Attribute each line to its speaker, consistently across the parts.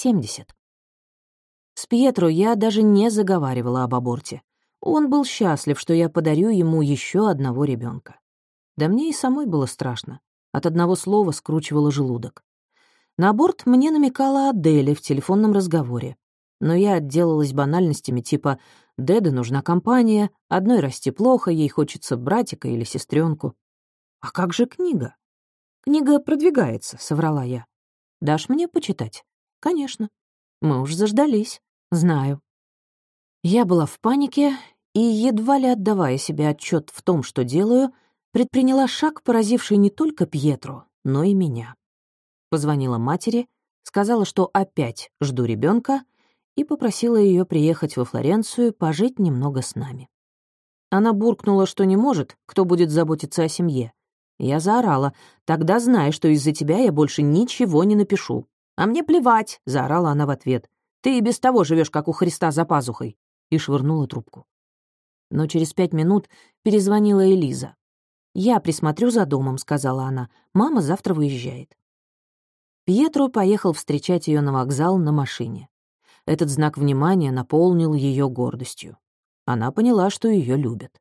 Speaker 1: 70. С Пьетро я даже не заговаривала об аборте. Он был счастлив, что я подарю ему еще одного ребенка. Да мне и самой было страшно. От одного слова скручивало желудок. На аборт мне намекала Аделя в телефонном разговоре. Но я отделалась банальностями типа «Деда нужна компания, одной расти плохо, ей хочется братика или сестренку. «А как же книга?» «Книга продвигается», — соврала я. «Дашь мне почитать?» «Конечно». «Мы уж заждались. Знаю». Я была в панике и, едва ли отдавая себе отчет в том, что делаю, предприняла шаг, поразивший не только Пьетру, но и меня. Позвонила матери, сказала, что опять жду ребенка, и попросила ее приехать во Флоренцию пожить немного с нами. Она буркнула, что не может, кто будет заботиться о семье. Я заорала. «Тогда знай, что из-за тебя я больше ничего не напишу». «А мне плевать», — заорала она в ответ. «Ты и без того живешь, как у Христа за пазухой», — и швырнула трубку. Но через пять минут перезвонила Элиза. «Я присмотрю за домом», — сказала она. «Мама завтра выезжает». Пьетро поехал встречать ее на вокзал на машине. Этот знак внимания наполнил ее гордостью. Она поняла, что ее любят.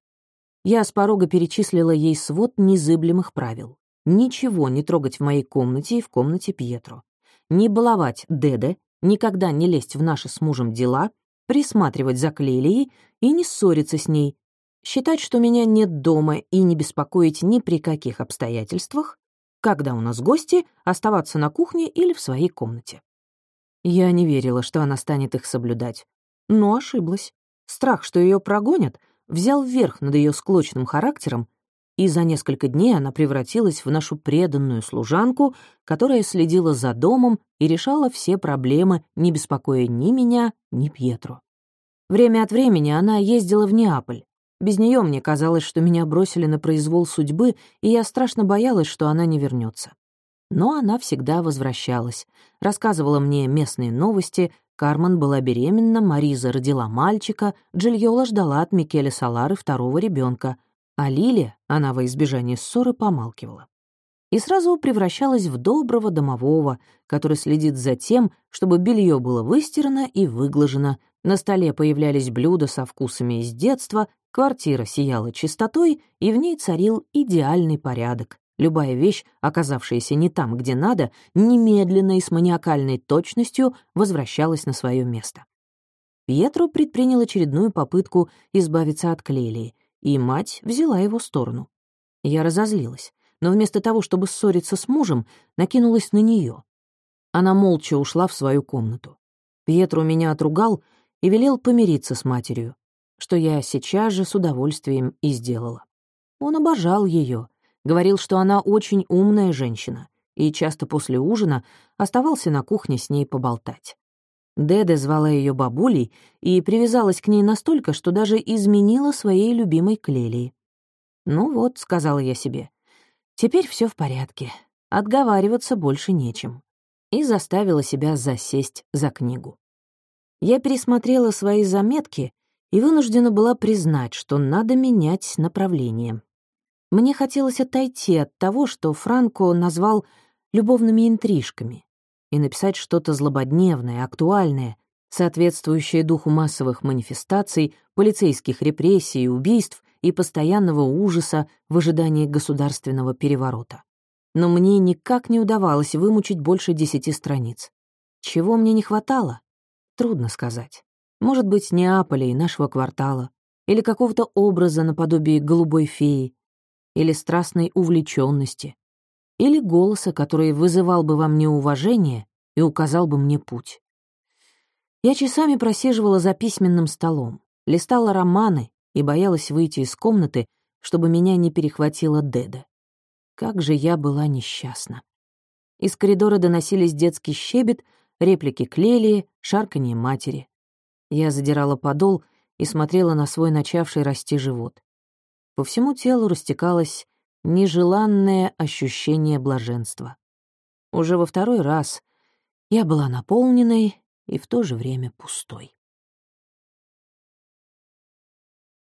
Speaker 1: Я с порога перечислила ей свод незыблемых правил. Ничего не трогать в моей комнате и в комнате Пьетро. Не баловать Деде, никогда не лезть в наши с мужем дела, присматривать за Клелией и не ссориться с ней, считать, что меня нет дома и не беспокоить ни при каких обстоятельствах, когда у нас гости, оставаться на кухне или в своей комнате. Я не верила, что она станет их соблюдать. Но ошиблась. Страх, что ее прогонят, взял верх над ее склочным характером, и за несколько дней она превратилась в нашу преданную служанку, которая следила за домом и решала все проблемы, не беспокоя ни меня, ни Пьетру. Время от времени она ездила в Неаполь, без нее мне казалось, что меня бросили на произвол судьбы, и я страшно боялась, что она не вернется. Но она всегда возвращалась, рассказывала мне местные новости, Кармен была беременна, Мариза родила мальчика, Джильола ждала от Микеле Салары второго ребенка, а Лилия, она во избежание ссоры, помалкивала. И сразу превращалась в доброго домового, который следит за тем, чтобы белье было выстирано и выглажено, на столе появлялись блюда со вкусами из детства, Квартира сияла чистотой, и в ней царил идеальный порядок. Любая вещь, оказавшаяся не там, где надо, немедленно и с маниакальной точностью возвращалась на свое место. Пьетро предпринял очередную попытку избавиться от Клелии, и мать взяла его сторону. Я разозлилась, но вместо того, чтобы ссориться с мужем, накинулась на нее. Она молча ушла в свою комнату. Пьетро меня отругал и велел помириться с матерью что я сейчас же с удовольствием и сделала. Он обожал ее, говорил, что она очень умная женщина, и часто после ужина оставался на кухне с ней поболтать. Деде звала ее бабулей и привязалась к ней настолько, что даже изменила своей любимой Клелии. «Ну вот», — сказала я себе, — «теперь все в порядке, отговариваться больше нечем». И заставила себя засесть за книгу. Я пересмотрела свои заметки и вынуждена была признать, что надо менять направление. Мне хотелось отойти от того, что Франко назвал любовными интрижками, и написать что-то злободневное, актуальное, соответствующее духу массовых манифестаций, полицейских репрессий убийств и постоянного ужаса в ожидании государственного переворота. Но мне никак не удавалось вымучить больше десяти страниц. Чего мне не хватало? Трудно сказать. Может быть, Неаполя и нашего квартала, или какого-то образа наподобие голубой феи, или страстной увлеченности, или голоса, который вызывал бы во мне уважение и указал бы мне путь. Я часами просиживала за письменным столом, листала романы и боялась выйти из комнаты, чтобы меня не перехватила Деда. Как же я была несчастна. Из коридора доносились детский щебет, реплики Клелии, шарканье матери. Я задирала подол и смотрела на свой начавший расти живот. По всему телу растекалось нежеланное ощущение блаженства. Уже во второй раз я была наполненной и в то же время пустой.